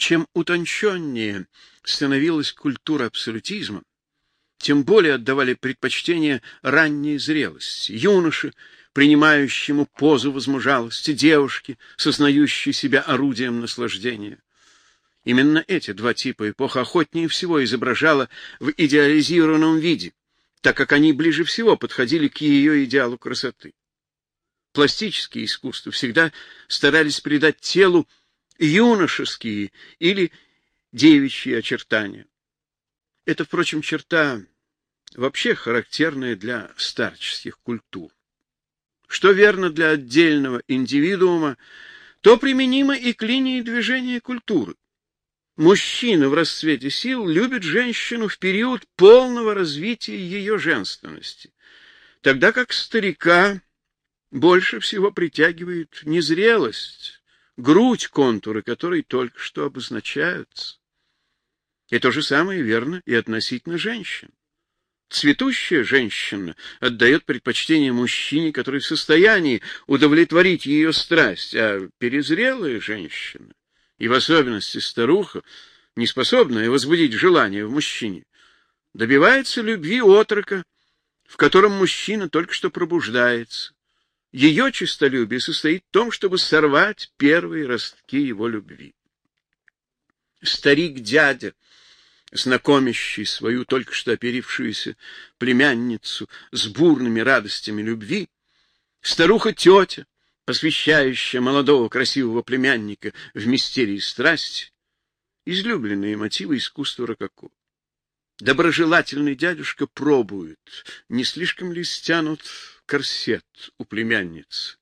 Чем утонченнее становилась культура абсолютизма, тем более отдавали предпочтение ранней зрелости. Юноши, принимающему позу возмужалости, девушки, сознающие себя орудием наслаждения. Именно эти два типа эпоха охотнее всего изображала в идеализированном виде, так как они ближе всего подходили к ее идеалу красоты. Пластические искусства всегда старались придать телу юношеские или девичьи очертания. Это, впрочем, черта вообще характерная для старческих культур. Что верно для отдельного индивидуума, то применимо и к линии движения культуры. Мужчина в расцвете сил любит женщину в период полного развития ее женственности, тогда как старика больше всего притягивает незрелость, грудь, контуры которой только что обозначаются. И то же самое верно и относительно женщин. Цветущая женщина отдает предпочтение мужчине, который в состоянии удовлетворить ее страсть, а перезрелая женщина, и в особенности старуха, не способная возбудить желание в мужчине, добивается любви отрока, в котором мужчина только что пробуждается. Ее честолюбие состоит в том, чтобы сорвать первые ростки его любви. Старик-дядя — знакомящий свою только что оперившуюся племянницу с бурными радостями любви, старуха-тетя, посвящающая молодого красивого племянника в мистерии страсти, излюбленные мотивы искусства рококо. Доброжелательный дядюшка пробует, не слишком ли стянут корсет у племянницы,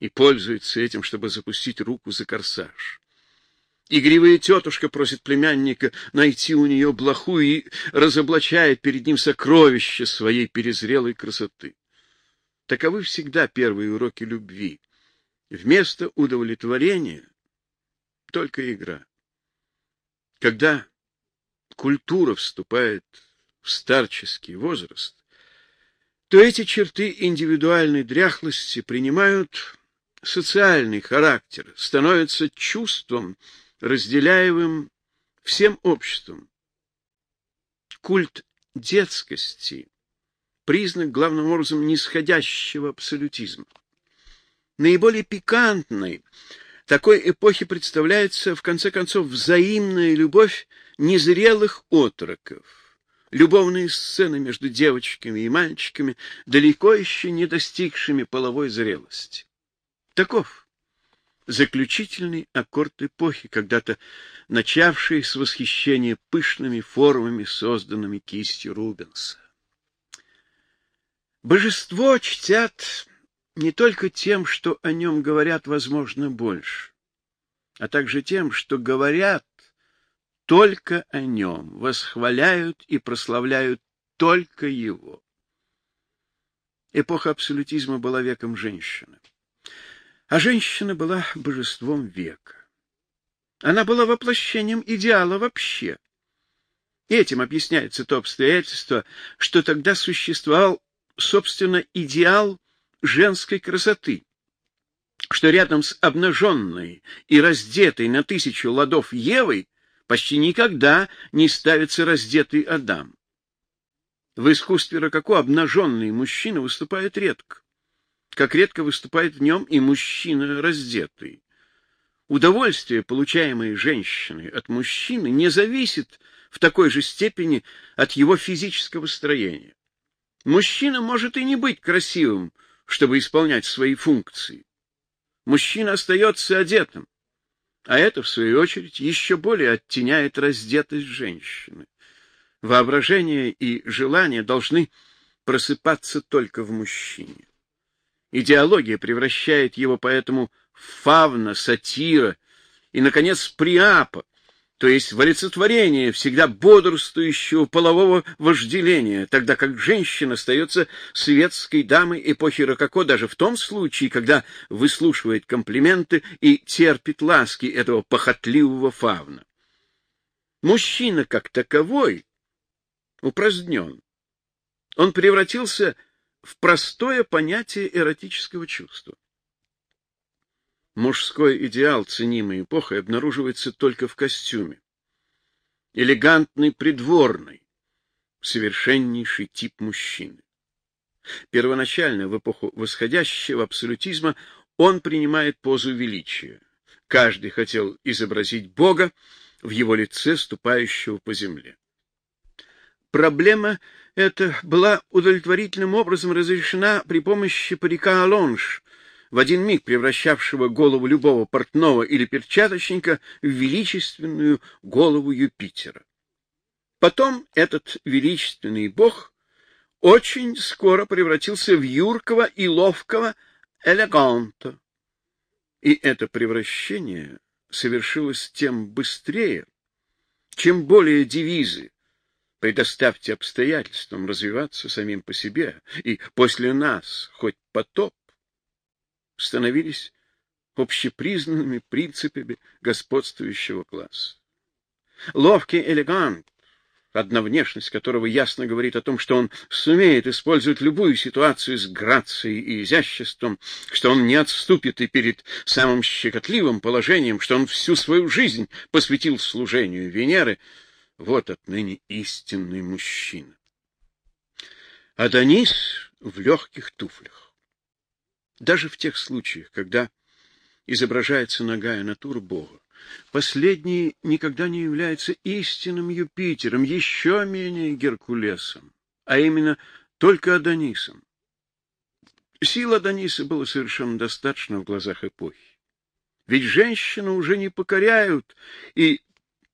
и пользуется этим, чтобы запустить руку за корсаж. Игривая тетушка просит племянника найти у нее блоху и разоблачает перед ним сокровище своей перезрелой красоты. Таковы всегда первые уроки любви. Вместо удовлетворения только игра. Когда культура вступает в старческий возраст, то эти черты индивидуальной дряхлости принимают социальный характер, становятся чувством, разделяемым всем обществом. Культ детскости — признак, главным образом, нисходящего абсолютизма. Наиболее пикантной такой эпохи представляется, в конце концов, взаимная любовь незрелых отроков, любовные сцены между девочками и мальчиками, далеко еще не достигшими половой зрелости. Таков заключительный аккорд эпохи, когда-то начавший с восхищения пышными формами, созданными кистью Рубенса. Божество чтят не только тем, что о нем говорят, возможно, больше, а также тем, что говорят только о нем, восхваляют и прославляют только его. Эпоха абсолютизма была веком женщины. А женщина была божеством века. Она была воплощением идеала вообще. Этим объясняется то обстоятельство, что тогда существовал, собственно, идеал женской красоты, что рядом с обнаженной и раздетой на тысячу ладов Евой почти никогда не ставится раздетый Адам. В искусстве рококо обнаженный мужчина выступает редко как редко выступает в нем и мужчина раздетый. Удовольствие, получаемое женщиной от мужчины, не зависит в такой же степени от его физического строения. Мужчина может и не быть красивым, чтобы исполнять свои функции. Мужчина остается одетым, а это, в свою очередь, еще более оттеняет раздетость женщины. Воображение и желание должны просыпаться только в мужчине. Идеология превращает его поэтому в фавна, сатира и, наконец, приапа, то есть в олицетворение всегда бодрствующего полового вожделения, тогда как женщина остается светской дамой эпохи Рококо даже в том случае, когда выслушивает комплименты и терпит ласки этого похотливого фавна. Мужчина как таковой упразднен. Он превратился в простое понятие эротического чувства. Мужской идеал, ценимый эпохой, обнаруживается только в костюме. Элегантный придворный, совершеннейший тип мужчины. Первоначально, в эпоху восходящего абсолютизма, он принимает позу величия. Каждый хотел изобразить Бога в его лице, ступающего по земле. Проблема эта была удовлетворительным образом разрешена при помощи парика Алонж, в один миг превращавшего голову любого портного или перчаточника в величественную голову Юпитера. Потом этот величественный бог очень скоро превратился в юркого и ловкого элеганта. И это превращение совершилось тем быстрее, чем более девизы предоставьте обстоятельствам развиваться самим по себе, и после нас хоть потоп, становились общепризнанными принципами господствующего класса. Ловкий элегант, одна внешность которого ясно говорит о том, что он сумеет использовать любую ситуацию с грацией и изяществом, что он не отступит и перед самым щекотливым положением, что он всю свою жизнь посвятил служению Венеры, вот отныне истинный мужчина. Адонис в легких туфлях. Даже в тех случаях, когда изображается ногая натура Бога, последний никогда не является истинным Юпитером, еще менее Геркулесом, а именно только Адонисом. Сил Адониса было совершенно достаточно в глазах эпохи. Ведь женщину уже не покоряют и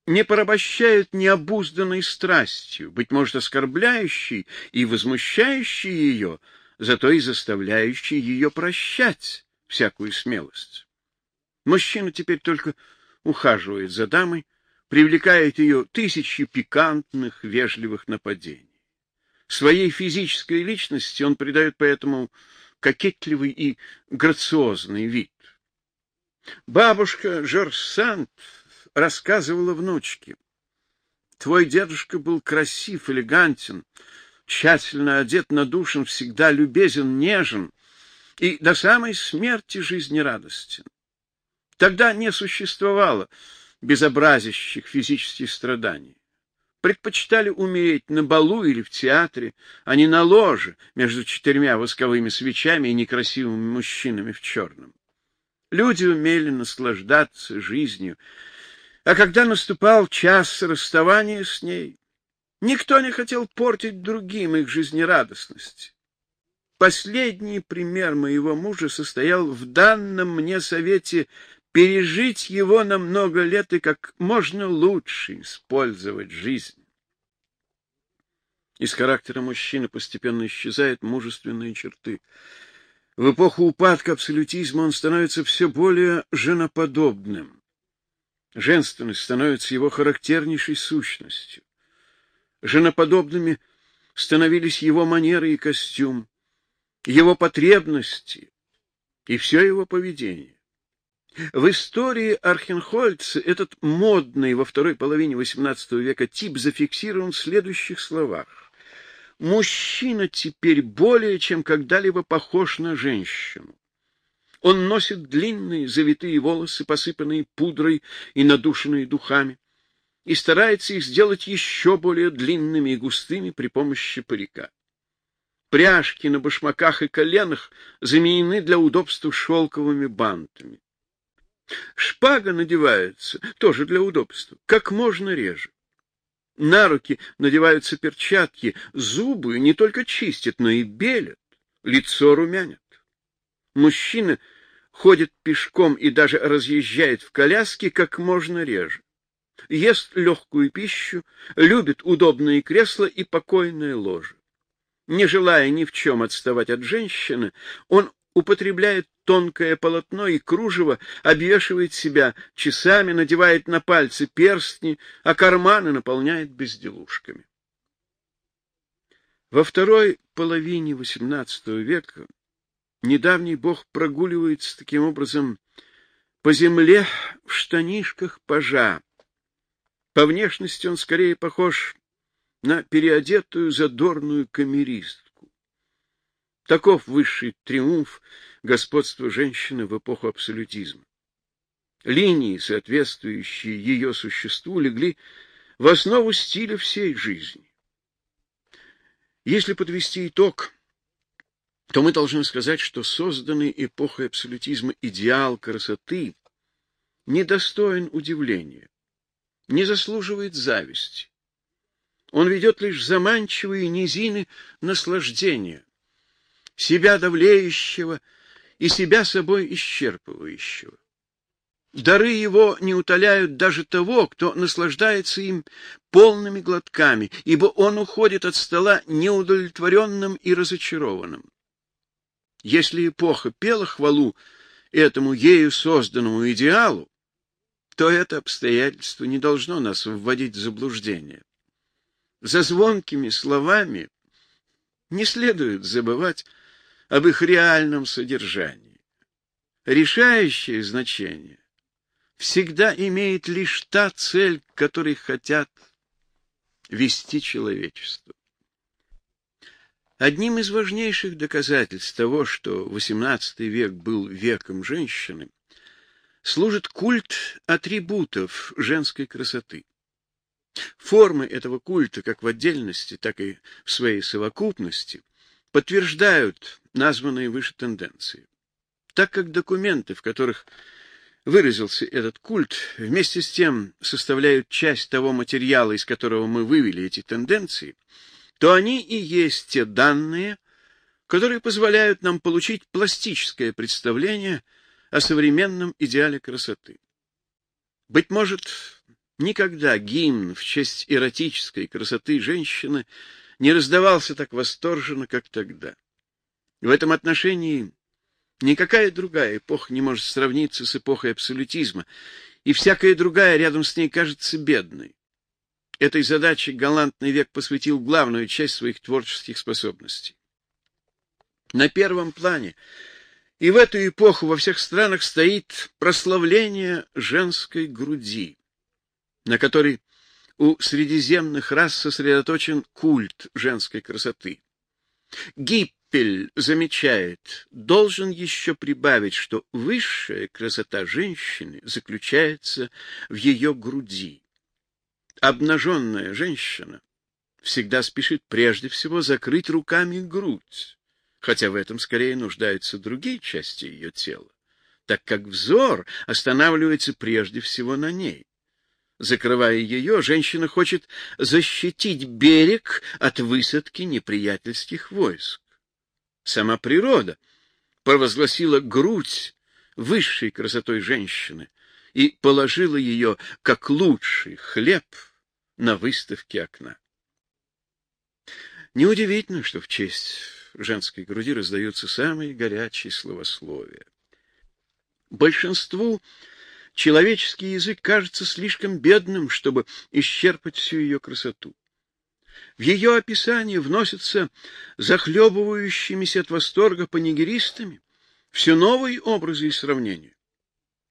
не порабощают необузданной страстью, быть может, оскорбляющей и возмущающей ее, зато и заставляющий ее прощать всякую смелость. Мужчина теперь только ухаживает за дамой, привлекает ее тысячи пикантных, вежливых нападений. Своей физической личности он придает поэтому кокетливый и грациозный вид. Бабушка Жорсант рассказывала внучке. Твой дедушка был красив, элегантен, тщательно одет, надушен, всегда любезен, нежен и до самой смерти жизнерадостен. Тогда не существовало безобразящих физических страданий. Предпочитали умереть на балу или в театре, а не на ложе между четырьмя восковыми свечами и некрасивыми мужчинами в черном. Люди умели наслаждаться жизнью, а когда наступал час расставания с ней, Никто не хотел портить другим их жизнерадостность. Последний пример моего мужа состоял в данном мне совете пережить его на много лет и как можно лучше использовать жизнь. Из характера мужчины постепенно исчезают мужественные черты. В эпоху упадка абсолютизма он становится все более женоподобным. Женственность становится его характернейшей сущностью. Женоподобными становились его манеры и костюм, его потребности и все его поведение. В истории Архенхольца этот модный во второй половине XVIII века тип зафиксирован в следующих словах. Мужчина теперь более чем когда-либо похож на женщину. Он носит длинные завитые волосы, посыпанные пудрой и надушенные духами и старается их сделать еще более длинными и густыми при помощи парика. Пряжки на башмаках и коленах заменены для удобства шелковыми бантами. Шпага надевается тоже для удобства, как можно реже. На руки надеваются перчатки, зубы не только чистят, но и белят, лицо румянят. Мужчина ходит пешком и даже разъезжает в коляске как можно реже ест легкую пищу, любит удобные кресла и покойное ложе. Не желая ни в чем отставать от женщины, он употребляет тонкое полотно и кружево, обвешивает себя часами, надевает на пальцы перстни, а карманы наполняет безделушками. Во второй половине XVIII века недавний бог прогуливается таким образом по земле в штанишках пажа, по внешности он скорее похож на переодетую задорную камеристку. Таков высший триумф господства женщины в эпоху абсолютизма. Линии, соответствующие ее существу, легли в основу стиля всей жизни. Если подвести итог, то мы должны сказать, что созданный эпохой абсолютизма идеал красоты недостоин удивления, не заслуживает зависти. Он ведет лишь заманчивые низины наслаждения, себя давлеющего и себя собой исчерпывающего. Дары его не утоляют даже того, кто наслаждается им полными глотками, ибо он уходит от стола неудовлетворенным и разочарованным. Если эпоха пела хвалу этому ею созданному идеалу, то это обстоятельство не должно нас вводить в заблуждение. За звонкими словами не следует забывать об их реальном содержании. Решающее значение всегда имеет лишь та цель, к которой хотят вести человечество. Одним из важнейших доказательств того, что XVIII век был веком женщины, служит культ атрибутов женской красоты. Формы этого культа, как в отдельности, так и в своей совокупности, подтверждают названные выше тенденции. Так как документы, в которых выразился этот культ, вместе с тем составляют часть того материала, из которого мы вывели эти тенденции, то они и есть те данные, которые позволяют нам получить пластическое представление о современном идеале красоты. Быть может, никогда гимн в честь эротической красоты женщины не раздавался так восторженно, как тогда. В этом отношении никакая другая эпоха не может сравниться с эпохой абсолютизма, и всякая другая рядом с ней кажется бедной. Этой задаче галантный век посвятил главную часть своих творческих способностей. На первом плане и в эту эпоху во всех странах стоит прославление женской груди, на которой у средиземных рас сосредоточен культ женской красоты. Гиппель замечает, должен еще прибавить, что высшая красота женщины заключается в ее груди. Обнаженная женщина всегда спешит прежде всего закрыть руками грудь, хотя в этом скорее нуждаются другие части ее тела, так как взор останавливается прежде всего на ней. Закрывая ее, женщина хочет защитить берег от высадки неприятельских войск. Сама природа провозгласила грудь высшей красотой женщины и положила ее как лучший хлеб на выставке окна. Неудивительно, что в честь женской груди раздаются самые горячие словословия. Большинству человеческий язык кажется слишком бедным, чтобы исчерпать всю ее красоту. В ее описание вносятся захлебывающимися от восторга панигеристами все новые образы и сравнения.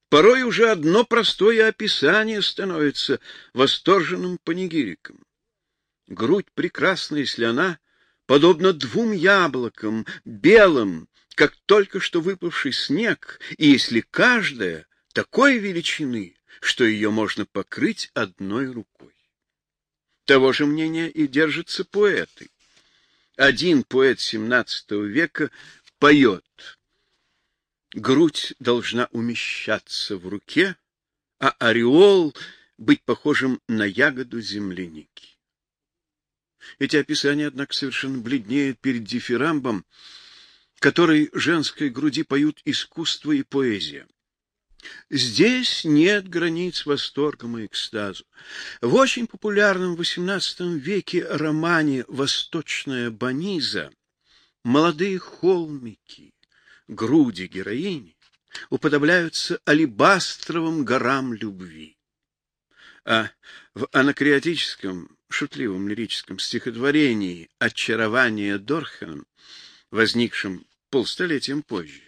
Порой уже одно простое описание становится восторженным панигириком. Грудь прекрасна, если она подобно двум яблокам, белым, как только что выпавший снег, и если каждая такой величины, что ее можно покрыть одной рукой. Того же мнения и держатся поэты. Один поэт XVII века поет «Грудь должна умещаться в руке, а ореол быть похожим на ягоду земляники». Эти описания, однако, совершенно бледнеют перед дифирамбом, который женской груди поют искусство и поэзия. Здесь нет границ восторгом и экстазу. В очень популярном XVIII веке романе «Восточная баниза» молодые холмики, груди героини уподобляются алебастровым горам любви. А в анакреатическом шутливом лирическом стихотворении «Очарование Дорхеном», возникшем полстолетием позже,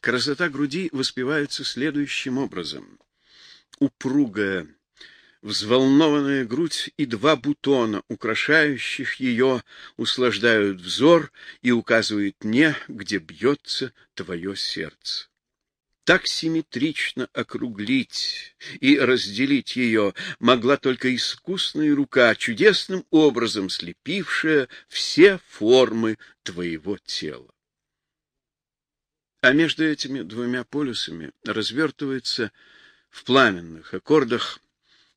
красота груди воспевается следующим образом. Упругая, взволнованная грудь и два бутона, украшающих ее, услаждают взор и указывают мне, где бьется твое сердце. Так симметрично округлить и разделить ее могла только искусная рука, чудесным образом слепившая все формы твоего тела. А между этими двумя полюсами развертывается в пламенных аккордах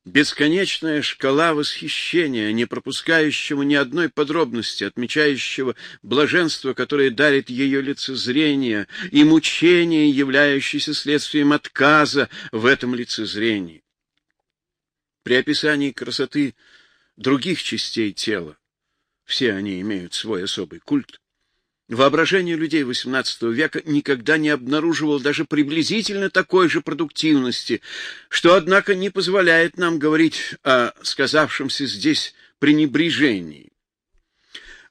Бесконечная шкала восхищения, не пропускающего ни одной подробности, отмечающего блаженство, которое дарит ее лицезрение, и мучение, являющееся следствием отказа в этом лицезрении. При описании красоты других частей тела, все они имеют свой особый культ, Воображение людей XVIII века никогда не обнаруживало даже приблизительно такой же продуктивности, что, однако, не позволяет нам говорить о сказавшемся здесь пренебрежении.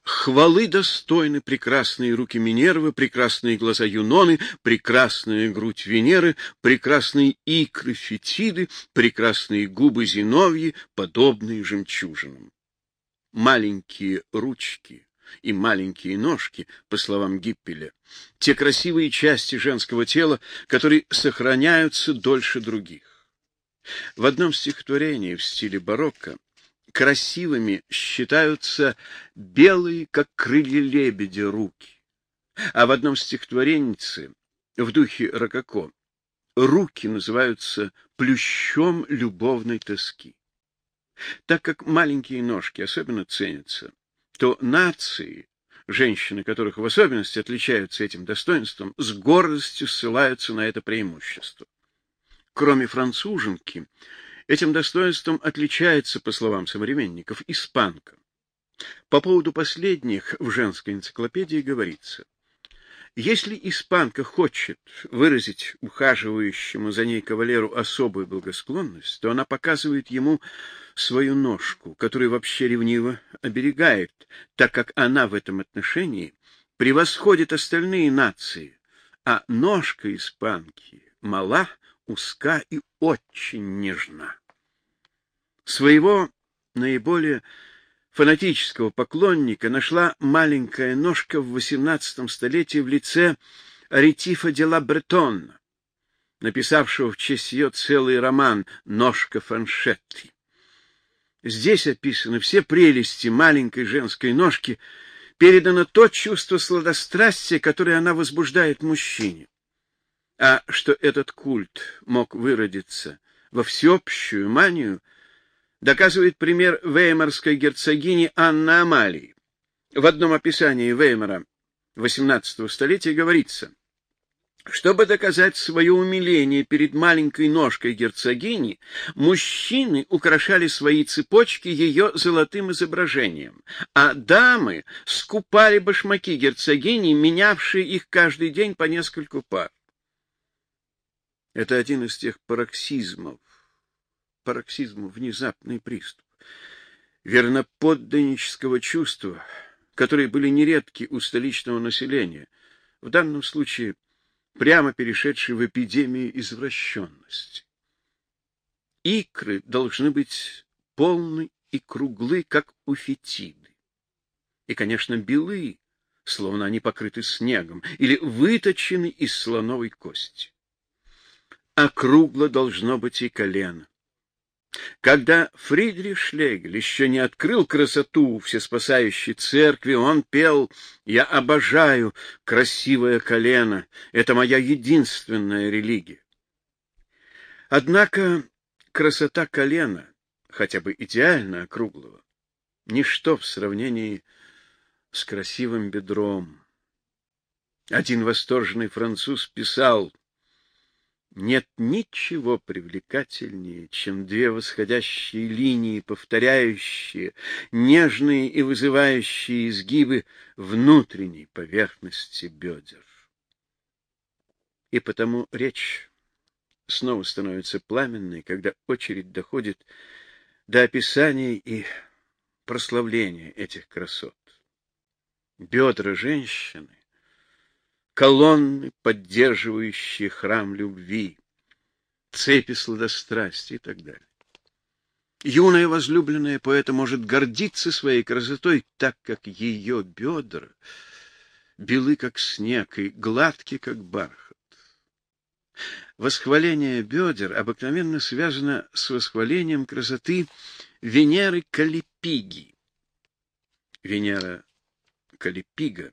Хвалы достойны прекрасные руки Минервы, прекрасные глаза Юноны, прекрасная грудь Венеры, прекрасные икры Фетиды, прекрасные губы Зиновьи, подобные жемчужинам. Маленькие ручки — и маленькие ножки, по словам Гиппеля, те красивые части женского тела, которые сохраняются дольше других. В одном стихотворении в стиле барокко красивыми считаются белые, как крылья лебедя, руки, а в одном стихотворении в духе рококо руки называются плющом любовной тоски. Так как маленькие ножки особенно ценятся, то нации, женщины которых в особенности отличаются этим достоинством, с гордостью ссылаются на это преимущество. Кроме француженки, этим достоинством отличается, по словам современников, испанка. По поводу последних в женской энциклопедии говорится – если испанка хочет выразить ухаживающему за ней кавалеру особую благосклонность, то она показывает ему свою ножку, которую вообще ревниво оберегает, так как она в этом отношении превосходит остальные нации, а ножка испанки мала, узка и очень нежна. Своего наиболее фанатического поклонника нашла маленькая ножка в XVIII столетии в лице Ретифа де ла Бретонна, написавшего в честь ее целый роман «Ножка Фаншетти». Здесь описаны все прелести маленькой женской ножки, передано то чувство сладострастия, которое она возбуждает мужчине. А что этот культ мог выродиться во всеобщую манию — доказывает пример веймарской герцогини Анны Амалии. В одном описании Веймара XVIII столетия говорится, чтобы доказать свое умиление перед маленькой ножкой герцогини, мужчины украшали свои цепочки ее золотым изображением, а дамы скупали башмаки герцогини, менявшие их каждый день по нескольку пар. Это один из тех пароксизмов, пароксизму внезапный приступ, верноподданнического чувства, которые были нередки у столичного населения, в данном случае прямо перешедшие в эпидемию извращенности. Икры должны быть полны и круглы, как у фетиды. И, конечно, белые, словно они покрыты снегом, или выточены из слоновой кости. Округло должно быть и колено. Когда Фридрих Шлегель еще не открыл красоту всеспасающей церкви, он пел «Я обожаю красивое колено, это моя единственная религия». Однако красота колена, хотя бы идеально округлого, ничто в сравнении с красивым бедром. Один восторженный француз писал нет ничего привлекательнее, чем две восходящие линии, повторяющие нежные и вызывающие изгибы внутренней поверхности бедер. И потому речь снова становится пламенной, когда очередь доходит до описания и прославления этих красот. Бедра женщины колонны, поддерживающие храм любви, цепи сладострастия и так далее. Юная возлюбленная поэта может гордиться своей красотой, так как ее бедра белы, как снег, и гладки, как бархат. Восхваление бедер обыкновенно связано с восхвалением красоты Венеры Калипиги. Венера Калипига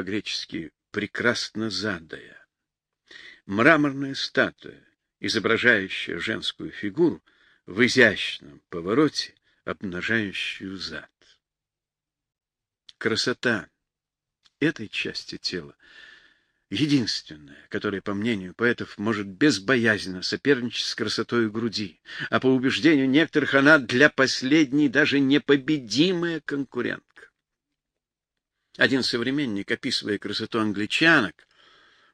по-гречески прекрасно задая. Мраморная статуя, изображающая женскую фигуру в изящном повороте, обнажающую зад. Красота этой части тела единственная, которая, по мнению поэтов, может безбоязненно соперничать с красотой груди, а по убеждению некоторых она для последней даже непобедимая конкурентка. Один современник, описывая красоту англичанок,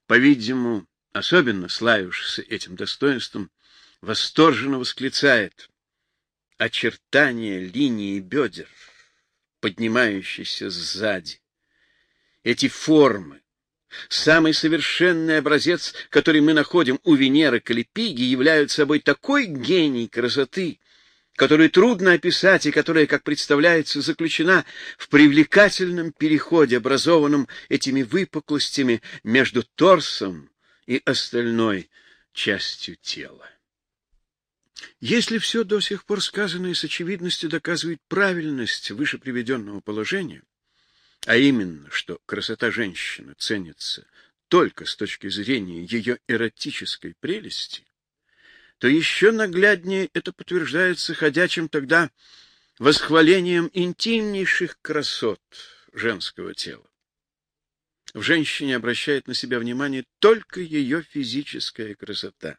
по-видимому, особенно славившийся этим достоинством, восторженно восклицает очертания линии бедер, поднимающиеся сзади. Эти формы, Самый совершенный образец, который мы находим у Венеры Калипиги, являются собой такой гений красоты, который трудно описать и которая, как представляется, заключена в привлекательном переходе, образованном этими выпуклостями между торсом и остальной частью тела. Если все до сих пор сказанное с очевидностью доказывает правильность выше приведенного положения, а именно, что красота женщины ценится только с точки зрения ее эротической прелести, то еще нагляднее это подтверждается ходячим тогда восхвалением интимнейших красот женского тела. В женщине обращает на себя внимание только ее физическая красота.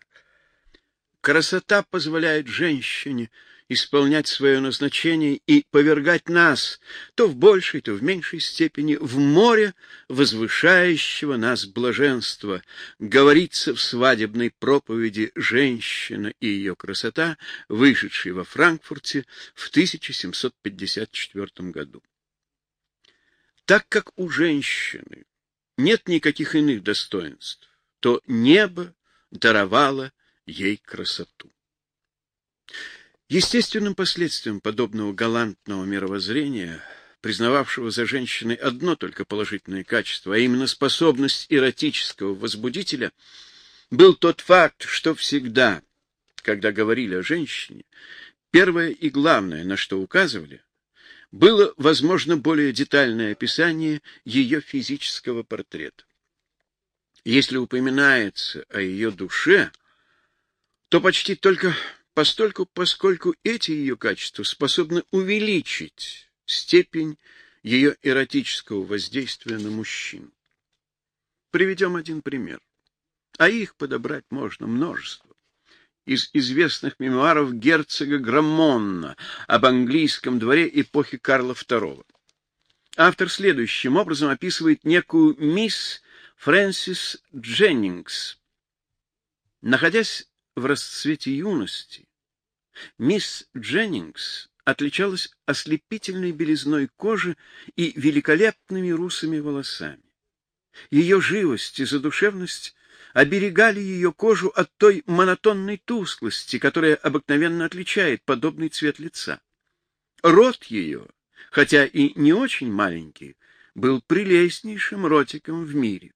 Красота позволяет женщине исполнять свое назначение и повергать нас, то в большей, то в меньшей степени, в море возвышающего нас блаженства. Говорится в свадебной проповеди «Женщина и ее красота», вышедшей во Франкфурте в 1754 году. Так как у женщины нет никаких иных достоинств, то небо даровало ей красоту. Естественным последствием подобного галантного мировоззрения, признававшего за женщиной одно только положительное качество, а именно способность эротического возбудителя, был тот факт, что всегда, когда говорили о женщине, первое и главное, на что указывали, было, возможно, более детальное описание ее физического портрета. Если упоминается о ее душе, то почти только постольку, поскольку эти ее качества способны увеличить степень ее эротического воздействия на мужчин. Приведем один пример. А их подобрать можно множество. Из известных мемуаров герцога Граммонна об английском дворе эпохи Карла II. Автор следующим образом описывает некую мисс Фрэнсис Дженнингс. Находясь в расцвете юности, Мисс Дженнингс отличалась ослепительной белизной кожи и великолепными русыми волосами. Ее живость и задушевность оберегали ее кожу от той монотонной тусклости, которая обыкновенно отличает подобный цвет лица. Рот ее, хотя и не очень маленький, был прелестнейшим ротиком в мире.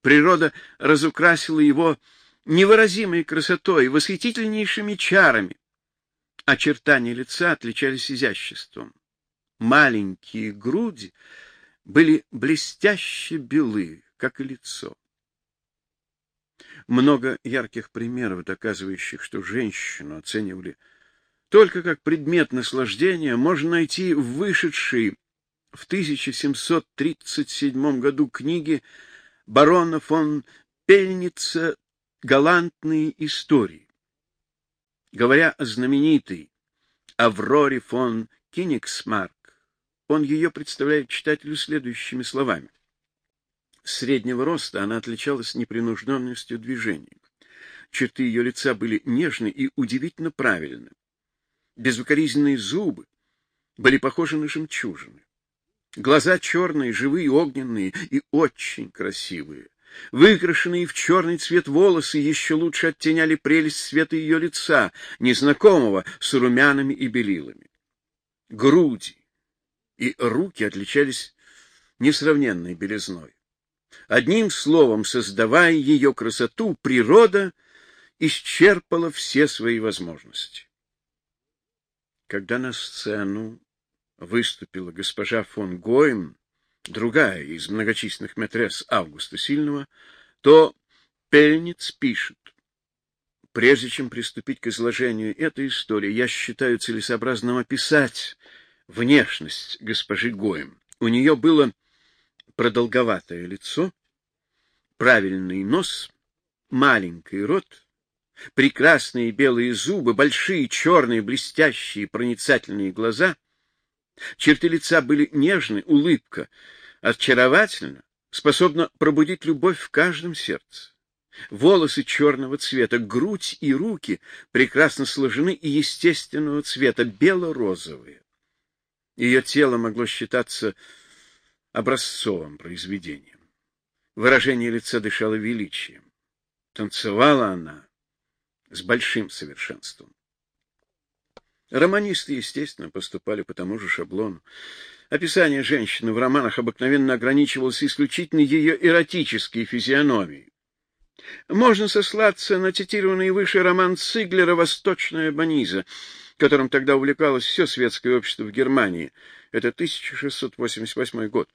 Природа разукрасила его невыразимой красотой, восхитительнейшими чарами. Очертания лица отличались изяществом. Маленькие груди были блестяще белы, как и лицо. Много ярких примеров, доказывающих, что женщину оценивали только как предмет наслаждения, можно найти в вышедшей в 1737 году книге барона фон Пельница «Галантные истории». Говоря о знаменитой Авроре фон Кинигсмарк, он ее представляет читателю следующими словами. Среднего роста она отличалась непринужденностью движений. Черты ее лица были нежны и удивительно правильны. Безукоризненные зубы были похожи на жемчужины. Глаза черные, живые, огненные и очень красивые. Выкрашенные в черный цвет волосы еще лучше оттеняли прелесть цвета ее лица, незнакомого с румянами и белилами. Груди и руки отличались несравненной белизной. Одним словом, создавая ее красоту, природа исчерпала все свои возможности. Когда на сцену выступила госпожа фон Гойм, другая из многочисленных матрес Августа Сильного, то Пельниц пишет, Прежде чем приступить к изложению этой истории, я считаю целесообразным описать внешность госпожи Гоем. У нее было продолговатое лицо, правильный нос, маленький рот, прекрасные белые зубы, большие черные блестящие проницательные глаза. Черты лица были нежны, улыбка очаровательна, способна пробудить любовь в каждом сердце. Волосы черного цвета, грудь и руки прекрасно сложены и естественного цвета, бело-розовые. Ее тело могло считаться образцовым произведением. Выражение лица дышало величием. Танцевала она с большим совершенством. Романисты, естественно, поступали по тому же шаблону. Описание женщины в романах обыкновенно ограничивалось исключительно ее эротической физиономией. Можно сослаться на цитированный выше роман Циглера «Восточная Баниза», которым тогда увлекалось все светское общество в Германии. Это 1688 год.